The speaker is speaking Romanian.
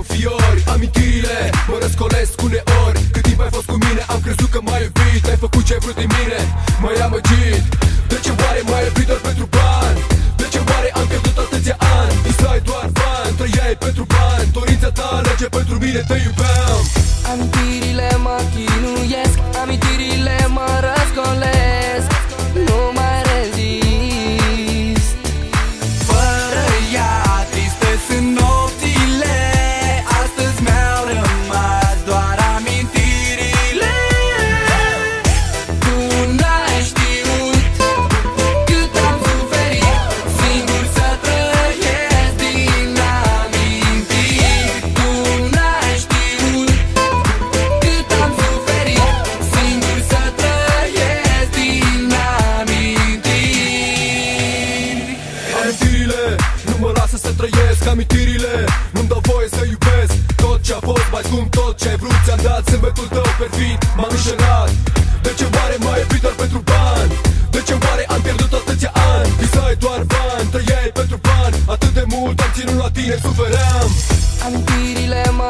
eu fiori. Amintirile mă răscolesc uneori. Cât timp ai fost cu mine am crezut că m-ai iubit. Ai făcut ce ai vrut din mine, m-ai amăgit. De ce oare m-ai iubit doar pentru bani? De ce oare am pierdut atâția ani? Visai doar bani, trăiai pentru bani. Dorința ta alege pentru mine, te iubeam Amintirile mă chinuiesc Amintirile mă răscolesc. Scump, tot ce ai vrut Ți-am dat zâmbetul tău perfid M-am înșelat De ce oare m-ai iubit doar pentru bani? De ce oare am pierdut atâția ani? Visai doar bani, trăiai pentru bani Atât de mult am ținut la tine, sufeream Amintirile mă chinuiesc Amintirile